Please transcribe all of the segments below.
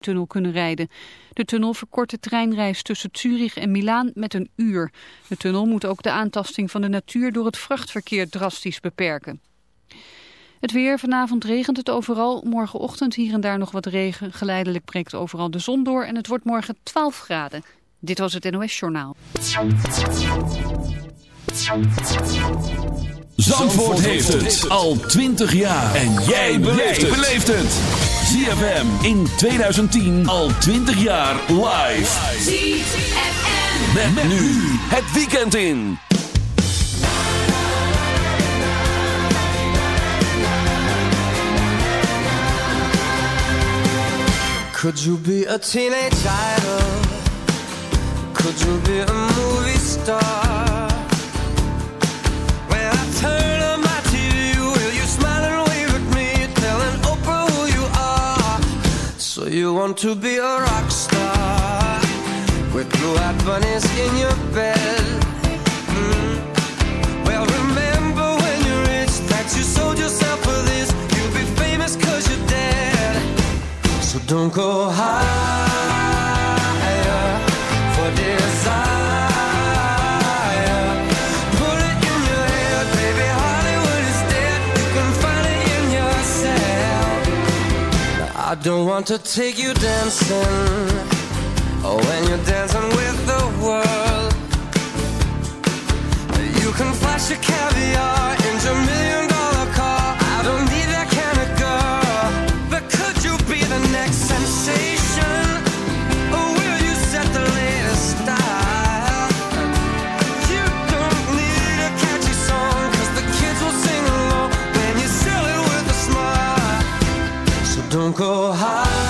tunnel kunnen rijden. De tunnel verkort de treinreis tussen Zurich en Milaan met een uur. De tunnel moet ook de aantasting van de natuur door het vrachtverkeer drastisch beperken. Het weer, vanavond regent het overal. Morgenochtend hier en daar nog wat regen. Geleidelijk breekt overal de zon door en het wordt morgen 12 graden. Dit was het NOS Journaal. Zandvoort heeft het al 20 jaar. En jij beleeft het. ZFM in 2010 al 20 jaar live. ZFM. Met, met nu het weekend in. Could you be a teenage idol? Could you be a movie star? you want to be a rock star with blue-eyed bunnies in your bed. Mm. Well, remember when you're rich that you sold yourself for this. You'll be famous you you're dead. So don't go high. I don't want to take you dancing oh, when you're dancing with the world. You can flash your caviar into million. go high.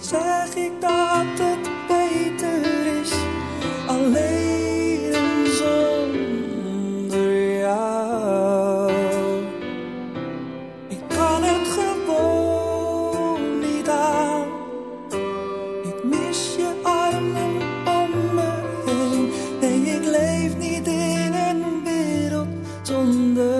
zeg ik dat het beter is. Alleen zonder jou. Ik kan het gewoon niet aan. Ik mis je armen om me heen. Nee, ik leef niet in een wereld zonder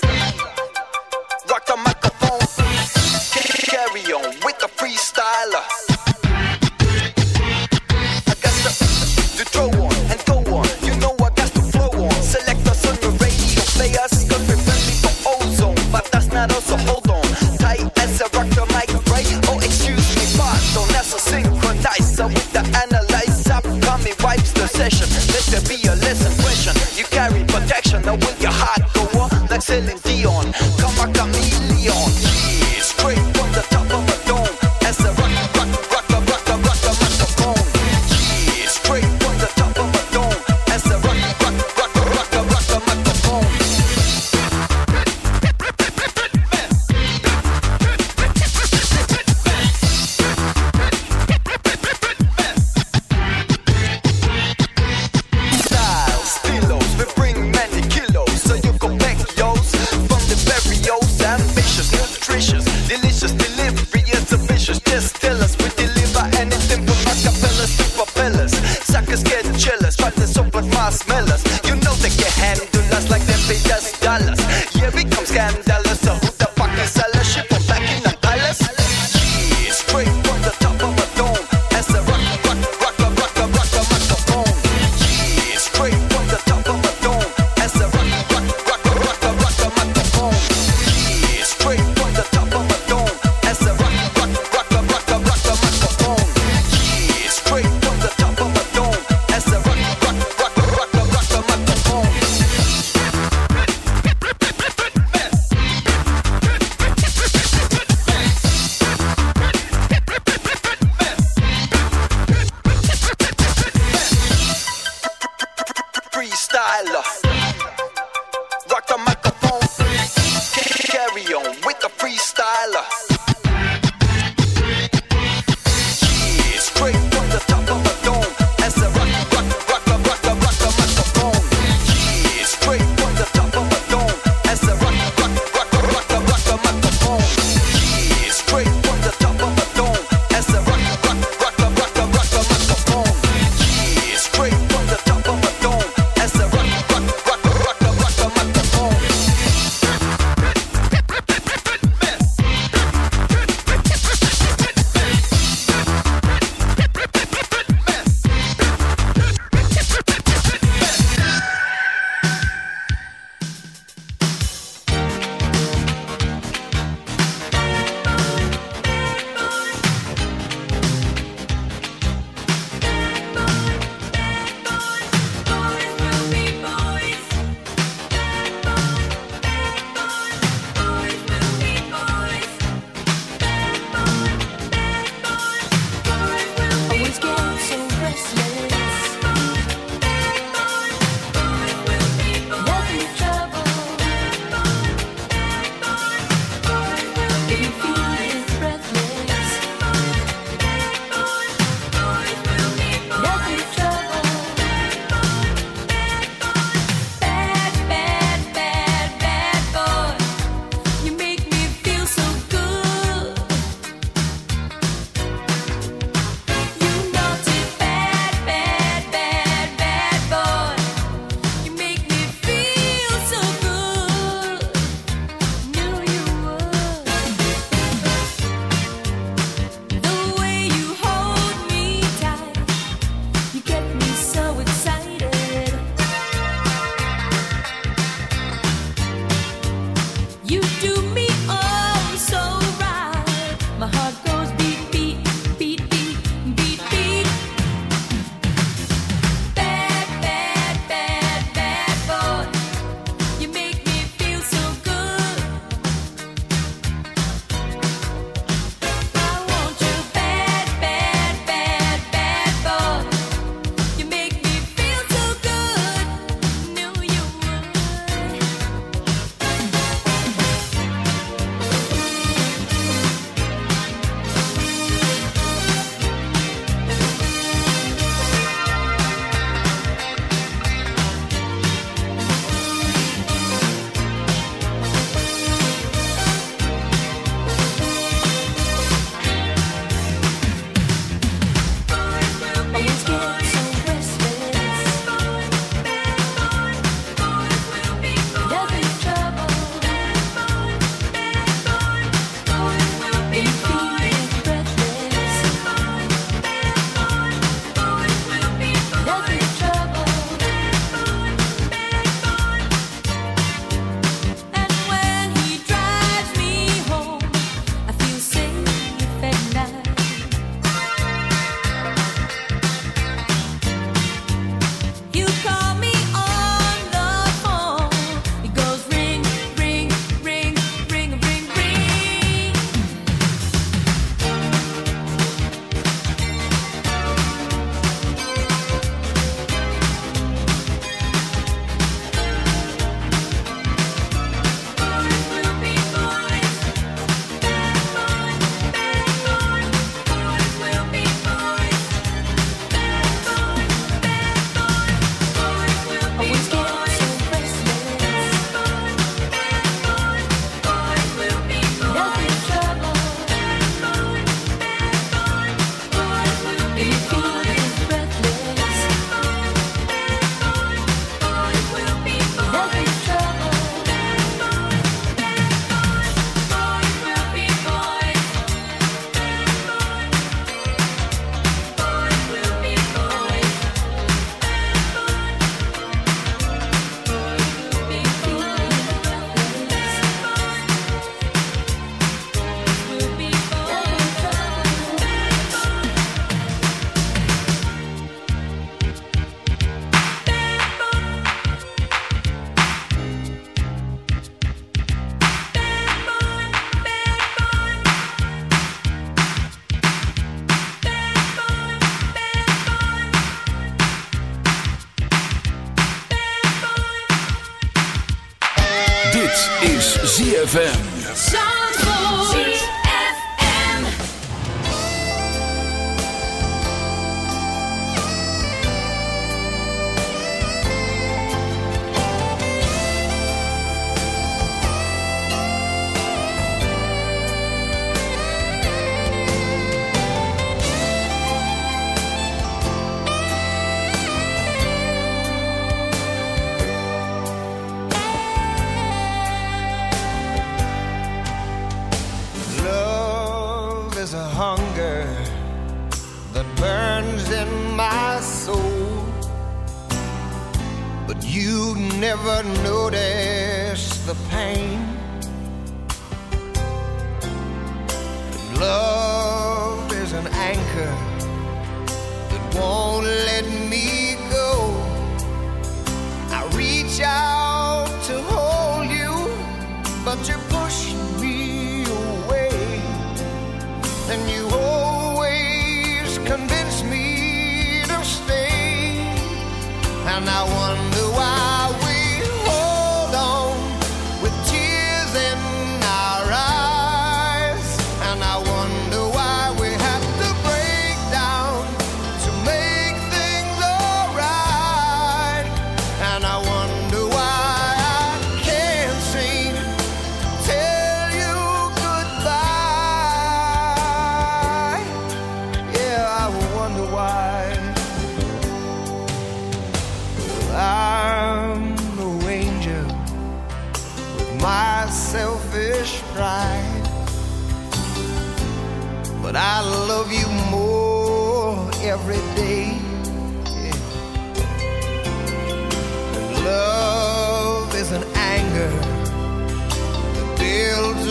selling.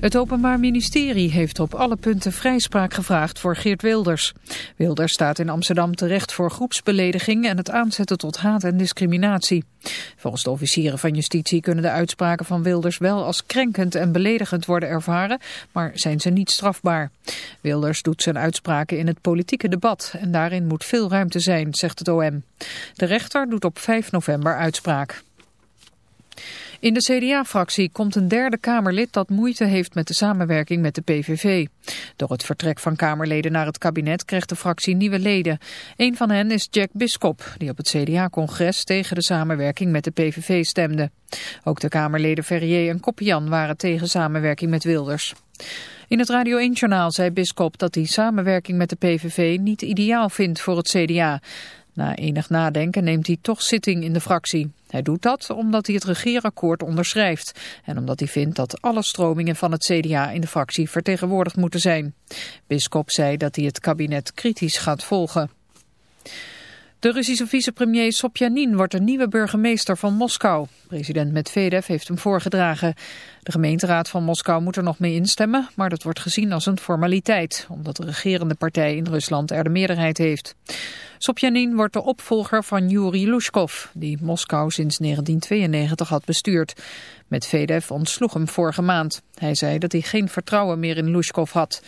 Het Openbaar Ministerie heeft op alle punten vrijspraak gevraagd voor Geert Wilders. Wilders staat in Amsterdam terecht voor groepsbelediging en het aanzetten tot haat en discriminatie. Volgens de officieren van justitie kunnen de uitspraken van Wilders wel als krenkend en beledigend worden ervaren, maar zijn ze niet strafbaar. Wilders doet zijn uitspraken in het politieke debat en daarin moet veel ruimte zijn, zegt het OM. De rechter doet op 5 november uitspraak. In de CDA-fractie komt een derde Kamerlid dat moeite heeft met de samenwerking met de PVV. Door het vertrek van Kamerleden naar het kabinet krijgt de fractie nieuwe leden. Een van hen is Jack Biskop, die op het CDA-congres tegen de samenwerking met de PVV stemde. Ook de Kamerleden Ferrier en Koppian waren tegen samenwerking met Wilders. In het Radio 1-journaal zei Biskop dat hij samenwerking met de PVV niet ideaal vindt voor het CDA. Na enig nadenken neemt hij toch zitting in de fractie. Hij doet dat omdat hij het regeerakkoord onderschrijft. En omdat hij vindt dat alle stromingen van het CDA in de fractie vertegenwoordigd moeten zijn. Biskop zei dat hij het kabinet kritisch gaat volgen. De Russische vicepremier Sobjanin wordt de nieuwe burgemeester van Moskou. President Medvedev heeft hem voorgedragen. De gemeenteraad van Moskou moet er nog mee instemmen, maar dat wordt gezien als een formaliteit, omdat de regerende partij in Rusland er de meerderheid heeft. Sobjanin wordt de opvolger van Yuri Lushkov, die Moskou sinds 1992 had bestuurd. Medvedev ontsloeg hem vorige maand. Hij zei dat hij geen vertrouwen meer in Lushkov had.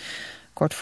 Kort